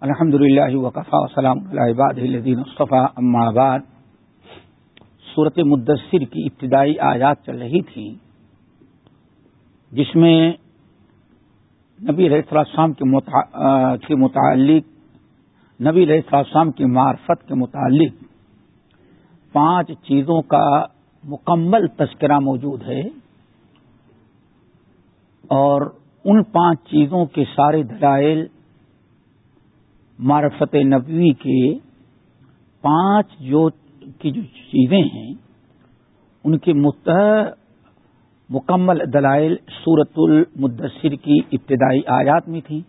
الحمد للہ وقفا وسلام الدین اما بعد۔ صورت مدثر کی ابتدائی آیات چل رہی تھی جس میں نبی علیہ السلام کے متعلق، نبی علیہ السلام کی معرفت کے متعلق پانچ چیزوں کا مکمل تذکرہ موجود ہے۔ اور ان پانچ چیزوں کے سارے دلائل معرفت نبوی کے پانچ جو کی جو چیزیں ہیں، ان کے مکمل دلائل سورت المدثر کی ابتدائی آیات میں تھی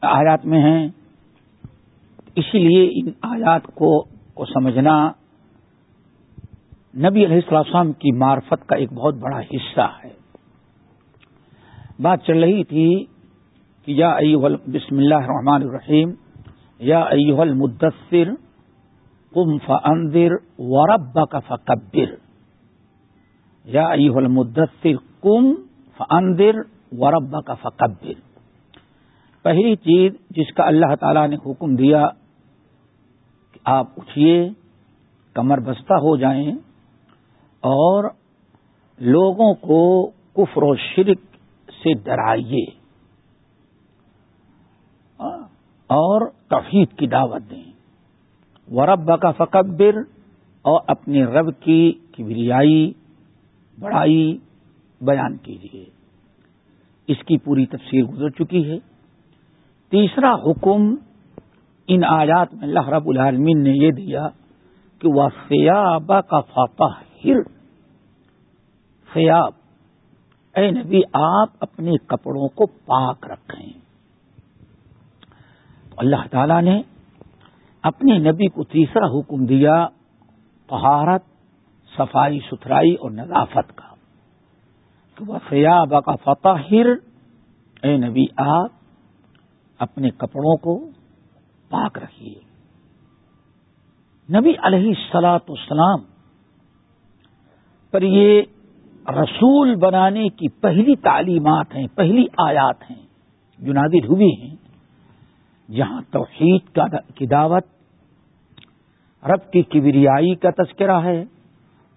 آیات میں ہیں۔ اسی لیے ان آیات کو کو سمجھنا نبی علیہ السلام کی معرفت کا ایک بہت بڑا حصہ ہے۔ بات چل رہی تھی یا ایوہ بسم اللہ الرحمن الرحیم، یا ایوہ المدثر قم فانذر وربک فکبر۔ یا ایوہ المدثر قم فانذر وربک فکبر۔ پہلی چیز جس کا اللہ تعالی نے حکم دیا کہ آپ اٹھیے، کمر بستہ ہو جائیں، اور لوگوں کو کفر و شرک سے ڈرائیے۔ اور توحید کی دعوت دیں۔ ورب کا فکبر اور اپنے رب کی کبریائی، بڑائی بیان کیجیے۔ اس کی پوری تفسیر گزر چکی ہے۔ تیسرا حکم، ان آیات میں اللہ رب العالمین نے یہ دیا کہ وہ سیاب کا فتح ہر سیاب اے نبی، آپ اپنے کپڑوں کو پاک رکھیں۔ اللہ تعالی نے اپنے نبی کو تیسرا حکم دیا، طہارت، صفائی ستھرائی اور نظافت کا۔ تو وہ سیاب کا فتح اے نبی آپ، اپنے کپڑوں کو پاک رکھیے۔ نبی علیہ السلاط اسلام پر یہ رسول بنانے کی پہلی تعلیمات ہیں، پہلی آیات ہیں جو نادر ہوئی ہیں۔ جہاں توحید کی دعوت، رب کی کبریائی کا تذکرہ ہے،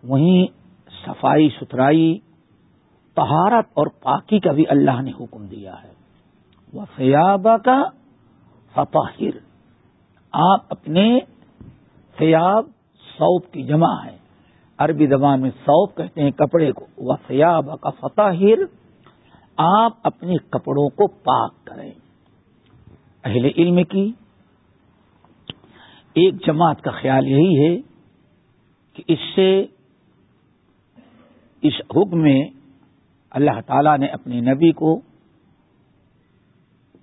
وہیں صفائی ستھرائی تہارت اور پاکی کا بھی اللہ نے حکم دیا ہے۔ وہ سیابہ کا فطاہر آپ اپنے سیاب سوپ کی جمع ہے عربی زبان میں سوپ کہتے ہیں کپڑے کو۔ وہ سیاب کا فتح آپ اپنے کپڑوں کو پاک کریں۔ اہل علم کی۔ ایک جماعت کا خیال یہی ہے کہ اس سے اس حکم میں اللہ تعالی نے اپنے نبی کو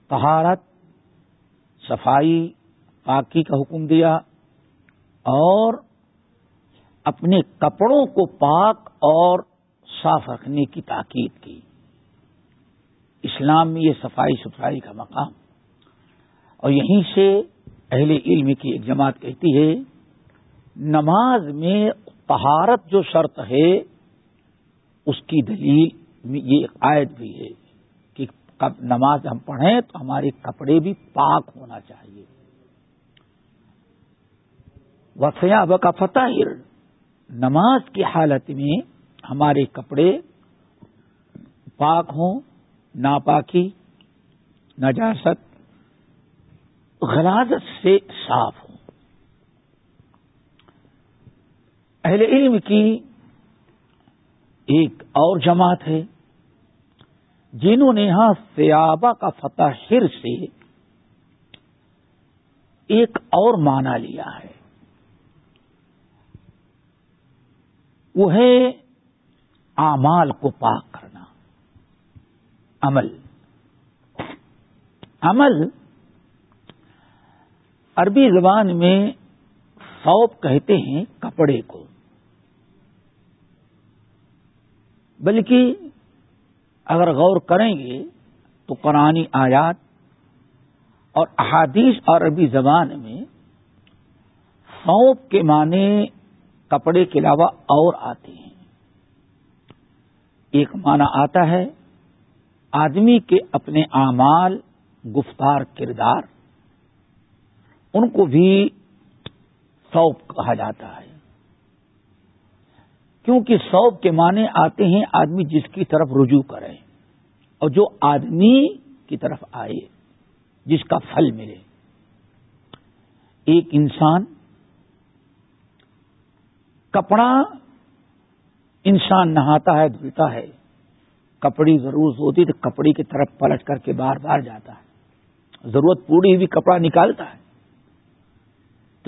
طہارت، صفائی، پاکی کا حکم دیا اور اپنے کپڑوں کو پاک اور صاف رکھنے کی تاکید کی۔ اسلام میں یہ صفائی ستھرائی کا مقام۔ اور یہیں سے اہل علم کی ایک جماعت کہتی ہے، نماز میں طہارت جو شرط ہے، اس کی دلیل یہ ایک آیت بھی ہے کہ نماز ہم پڑھیں تو ہمارے کپڑے بھی پاک ہونا چاہیے۔ وسیا کا فتح نماز کی حالت میں ہمارے کپڑے پاک ہوں، ناپاکی، نجاست غلازت سے صاف ہوں۔ اہل علم کی ایک اور جماعت ہے، جنہوں نے یہاں سیابا کا فتح ہر سے ایک اور معنی لیا ہے۔ وہ ہے آمال کو پاک کرنا۔ عمل۔ عمل عربی زبان میں سوپ کہتے ہیں کپڑے کو۔ بلکہ اگر غور کریں گے تو قرآن آیات اور احادیث اور عربی زبان میں سونپ کے معنی کپڑے کے علاوہ اور آتے ہیں۔ ایک معنی آتا ہے، آدمی کے اپنے اعمال گفتار کردار۔ ان کو بھی سوپ کہا جاتا ہے۔ کیونکہ سوپ کے معنی آتے ہیں آدمی جس کی طرف رجوع کرے اور جو آدمی کی طرف آئے، جس کا پھل ملے۔ ایک انسان کپڑا انسان نہاتا ہے دھلتا ہے، کپڑی ضرورت ہوتی تو کپڑی کی طرف پلٹ کر کے بار بار جاتا ہے۔ ضرورت پوری ہوئی کپڑا نکالتا ہے۔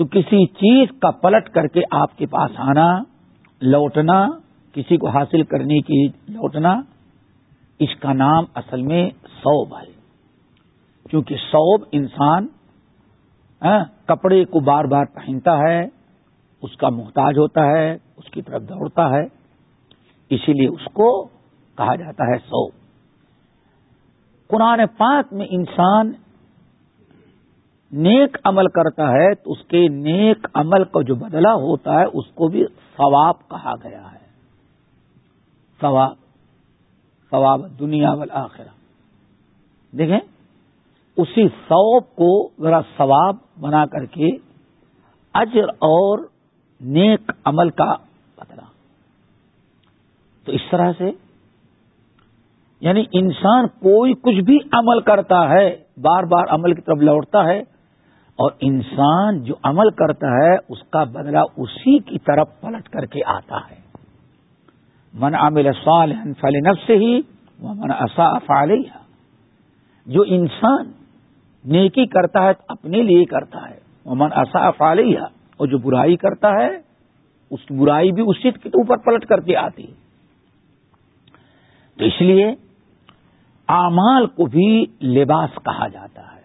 تو کسی چیز کا پلٹ کر کے آپ کے پاس آنا، لوٹنا، کسی کو حاصل کرنے کی لوٹنا، اس کا نام اصل میں سوب ہے۔ کیونکہ سوب انسان ہاں، کپڑے کو بار بار پہنتا ہے، اس کا محتاج ہوتا ہے، اس کی طرف دوڑتا ہے، اسی لیے اس کو کہا جاتا ہے سو قرآن پاک میں انسان نیک عمل کرتا ہے تو اس کے نیک عمل کا جو بدلہ ہوتا ہے اس کو بھی ثواب کہا گیا ہے۔ ثواب ثواب دنیا والا دیکھیں، اسی ثواب کو ذرا ثواب بنا کر کے اجر اور نیک عمل کا بدلا تو اس طرح سے یعنی انسان کوئی کچھ بھی عمل کرتا ہے، بار بار عمل کی طرف لوٹتا ہے اور انسان جو عمل کرتا ہے، اس کا بدلہ اسی کی طرف پلٹ کر کے آتا ہے۔ من عامل صالح فل نفس سے ہی وہ من اصا فعلیہ۔ جو انسان نیکی کرتا ہے، تو اپنے لیے کرتا ہے۔ وہ من اصا فعلیہ۔ اور جو برائی کرتا ہے، اس کی برائی بھی اسی کے اوپر پلٹ کر کے آتی ہے۔ تو اس لیے اعمال کو بھی لباس کہا جاتا ہے۔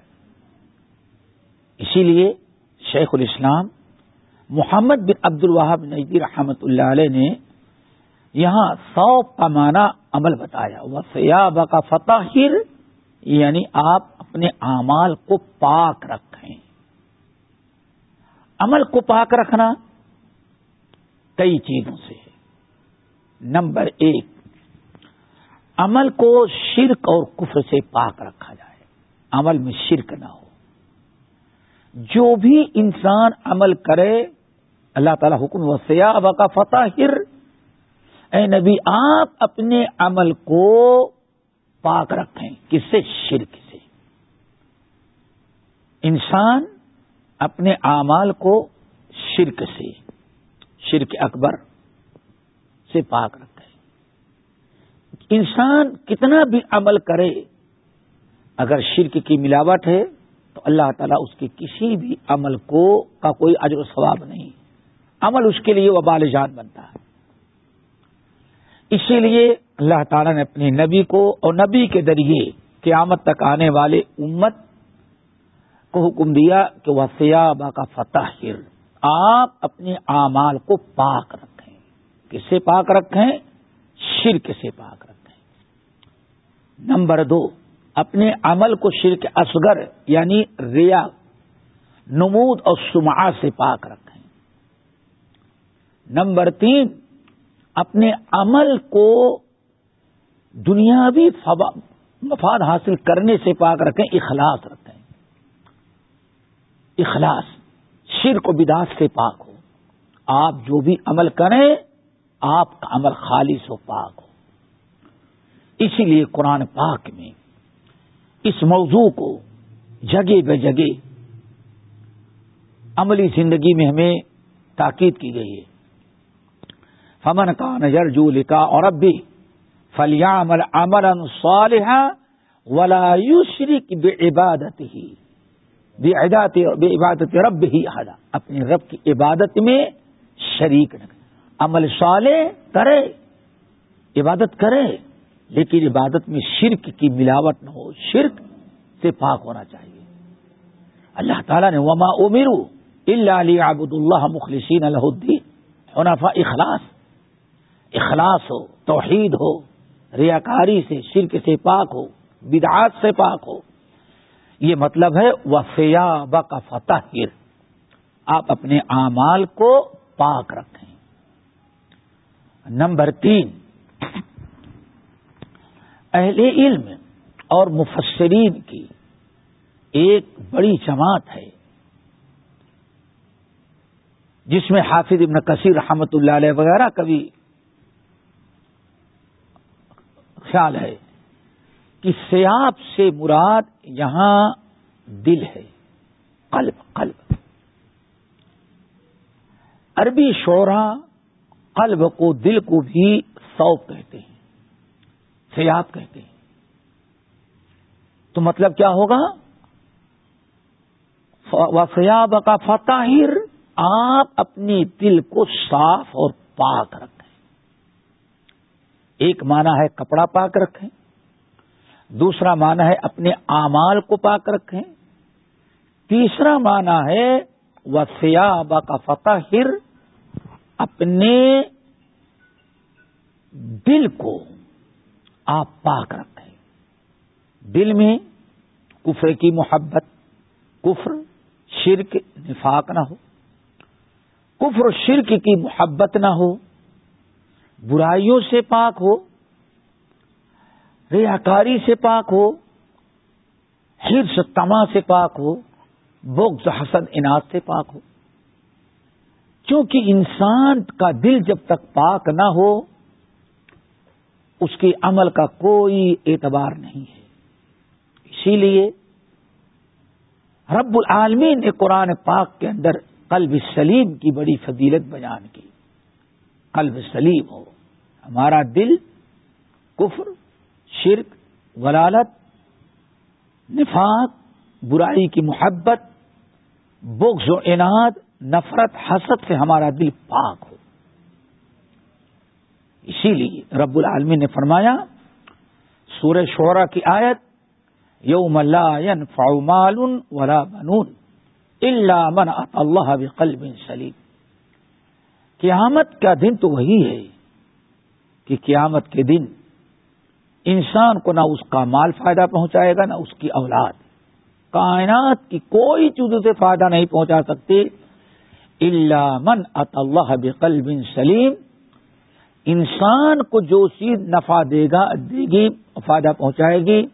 اسی لیے شیخ الاسلام محمد بن عبد الوہاب نجبی رحمت اللہ علیہ نے یہاں سو کا معنی عمل بتایا۔ وہ سیاب کا فتح یعنی آپ اپنے اعمال کو پاک رکھیں۔ عمل کو پاک رکھنا کئی چیزوں سے نمبر ایک، عمل کو شرک اور کفر سے پاک رکھا جائے۔ عمل میں شرک نہ ہو۔ جو بھی انسان عمل کرے، اللہ تعالی حکم و سیاب کا فتح اے نبی، آپ اپنے عمل کو پاک رکھیں کس سے شرک سے۔ انسان اپنے اعمال کو شرک سے، شرک اکبر سے پاک رکھے انسان کتنا بھی عمل کرے، اگر شرک کی ملاوٹ ہے اللہ تعالیٰ اس کے کسی بھی عمل کو کا کوئی اجر و ثواب نہیں۔ عمل اس کے لیے وبال جان بنتا ہے۔ اسی لیے اللہ تعالیٰ نے اپنے نبی کو اور نبی کے ذریعے قیامت تک آنے والے امت کو حکم دیا کہ وہ سیابا کا فتح آپ اپنے اعمال کو پاک رکھیں۔ کس سے پاک رکھیں؟ شرک سے پاک رکھیں۔ نمبر دو اپنے عمل کو شرک اصغر یعنی ریا، نمود اور سما سے پاک رکھیں۔ نمبر تین، اپنے عمل کو دنیاوی مفاد حاصل کرنے سے پاک رکھیں، اخلاص رکھیں۔ اخلاص، شرک و بداس سے پاک ہو۔ آپ جو بھی عمل کریں، آپ کا عمل خالص و پاک ہو۔ اسی لیے قرآن پاک میں اس موضوع کو جگہ بے جگہ عملی زندگی میں ہمیں تاکید کی گئی ہے۔ فمن کا نظر جو لکھا اور اب بھی فلیاں عمل امر صالحہ ولا شریک بے عبادت ہی بے بے عبادت رب ہی ادا اپنے رب کی عبادت میں شریک نہ عمل صالح کرے، عبادت کرے۔ لیکن عبادت میں شرک کی ملاوٹ نہ ہو، شرک سے پاک ہونا چاہیے۔ اللہ تعالیٰ نے وما امیرو اللہ علی عبد اللہ مخلصین الدین حنفا اخلاص اخلاص ہو، توحید ہو، ریاکاری سے، شرک سے پاک ہو، بدعات سے پاک ہو۔ یہ مطلب ہے وفیا کا فتح آپ اپنے اعمال کو پاک رکھیں۔ نمبر تین اہل علم اور مفسرین کی ایک بڑی جماعت ہے، جس میں حافظ ابن کثیر رحمت اللہ علیہ وغیرہ کا بھی خیال ہے کہ سیاب سے مراد یہاں دل ہے، قلب قلب۔ عربی شعرا قلب کو دل کو بھی سوپ کہتے ہیں۔ سیاب کہتے ہیں۔ تو مطلب کیا ہوگا؟ وفیاب کا فتاہر آپ اپنی دل کو صاف اور پاک رکھیں۔ ایک معنی ہے کپڑا پاک رکھیں، دوسرا معنی ہے اپنے اعمال کو پاک رکھیں۔ تیسرا معنی ہے وفیاب کا فتاہر اپنے دل کو آپ پاک رکھیں دل میں کفر کی محبت، کفر، شرک، نفاق نہ ہو۔ کفر شرک کی محبت نہ ہو۔ برائیوں سے پاک ہو۔ ریاکاری سے پاک ہو۔ حرص تما سے پاک ہو۔ بغض حسد انعد سے پاک ہو۔ کیونکہ انسان کا دل جب تک پاک نہ ہو اس کے عمل کا کوئی اعتبار نہیں ہے۔ اسی لیے رب العالمین نے قرآن پاک کے اندر قلب سلیم کی بڑی فضیلت بیان کی۔ قلب سلیم ہو۔ ہمارا دل کفر، شرک، غلالت، نفاق، برائی کی محبت، بغض و اناد نفرت، حسد سے ہمارا دل پاک ہو۔ اسی لیے رب العالمین نے فرمایا، سورہ شعرا کی آیت، یوم لا ينفع مال ولا بنون الا من اللہ بقلب سلیم۔ قیامت کا دن تو وہی ہے کہ قیامت کے دن انسان کو نہ اس کا مال فائدہ پہنچائے گا، نہ اس کی اولاد۔ کائنات کی کوئی چیز اسے فائدہ نہیں پہنچا سکتے اللہ من اط اللہ بقلب سلیم۔ انسان کو جو چیز نفع دے گا، دے گی، فائدہ پہنچائے گی،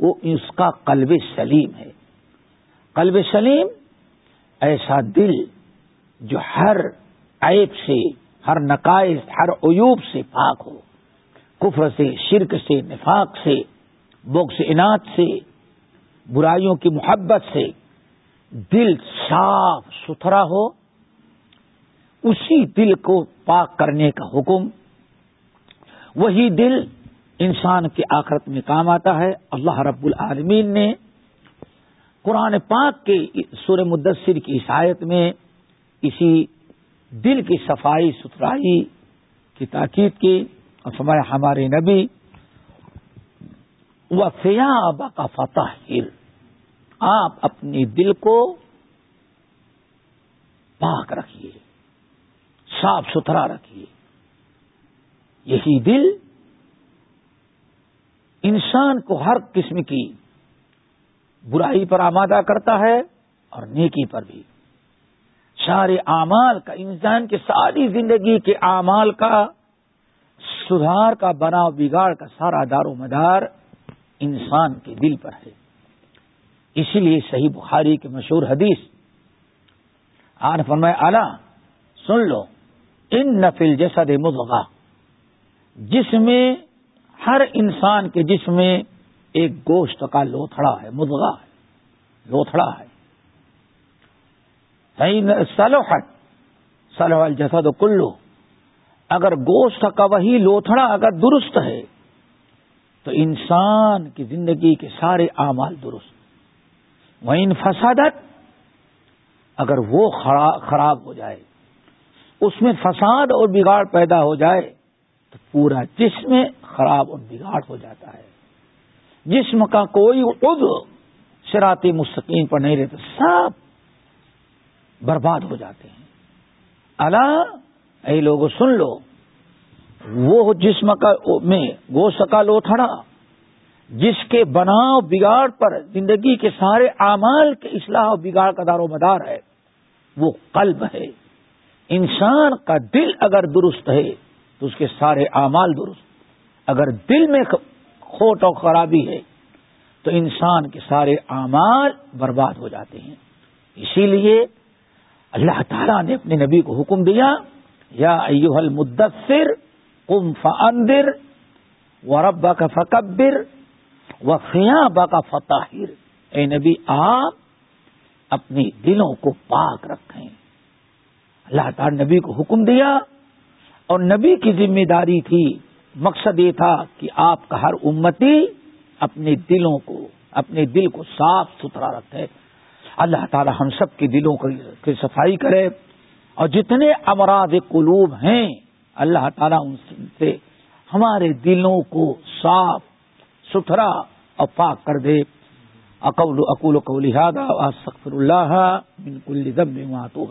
وہ اس کا قلب سلیم ہے۔ قلب سلیم ایسا دل جو ہر عیب سے، ہر نقائص، ہر عیوب سے پاک ہو۔ کفر سے، شرک سے، نفاق سے بوکس انعت سے، برائیوں کی محبت سے دل صاف ستھرا ہو۔ اسی دل کو پاک کرنے کا حکم وہی دل انسان کے آخرت میں کام آتا ہے۔ اللہ رب العالمین نے قرآن پاک کے سور مدثر کی عیسائیت میں اسی دل کی صفائی، ستھرائی کی تاکید کی اور فرمایا، ہمارے نبی و فیاب کا فتح آپ اپنی دل کو پاک رکھیے، صاف ستھرا رکھیے۔ یہی دل انسان کو ہر قسم کی برائی پر آمادہ کرتا ہے اور نیکی پر بھی۔ سارے اعمال کا انسان کی ساری زندگی کے اعمال کا سدھار کا بنا بگاڑ کا سارا دار و مدار انسان کے دل پر ہے۔ اسی لیے صحیح بخاری کے مشہور حدیث آن فرمائے اعلی سن لو، ان نفل جیسا دے مدغا جس میں ہر انسان کے جسم میں ایک گوشت کا لوتھڑا ہے مدغا ہے، لوتھڑا ہے۔ سلوحٹ سلو جیسا تو کلو اگر گوشت کا وہی لوتھڑا اگر درست ہے، تو انسان کی زندگی کے سارے اعمال درست۔ وہ ان فسادت اگر وہ خراب ہو جائے، اس میں فساد اور بگاڑ پیدا ہو جائے پورا جسم خراب اور بگاڑ ہو جاتا ہے۔ جسم کا کوئی عضو شراطی مستقیم پر نہیں رہتا، سب برباد ہو جاتے ہیں۔ اللہ اے لوگ سن لو، وہ جسم کا میں گوشت کا لوتھڑا جس کے بناؤ بگاڑ پر زندگی کے سارے اعمال کے اصلاح و بگاڑ کا دار و مدار ہے، وہ قلب ہے۔ انسان کا دل اگر درست ہے تو اس کے سارے اعمال درست۔ اگر دل میں کھوٹ اور خرابی ہے، تو انسان کے سارے اعمال برباد ہو جاتے ہیں۔ اسی لیے اللہ تعالیٰ نے اپنے نبی کو حکم دیا، یا ایوہ المدثر قم فاندر وربا کا فکبر و فیاں کا فتاہر اے نبی، آپ اپنی دلوں کو پاک رکھیں۔ اللہ تعالی نبی کو حکم دیا اور نبی کی ذمہ داری تھی، مقصد یہ تھا کہ آپ کا ہر امتی اپنے دلوں کو، اپنے دل کو صاف ستھرا رکھے۔ اللہ تعالی ہم سب کے دلوں کی صفائی کرے۔ اور جتنے امراض قلوب ہیں، اللہ تعالیٰ ان سے ہمارے دلوں کو صاف، ستھرا اور پاک کر دے۔ اقول اقول کو لہٰذا سخر اللہ بالکل ذمہ تو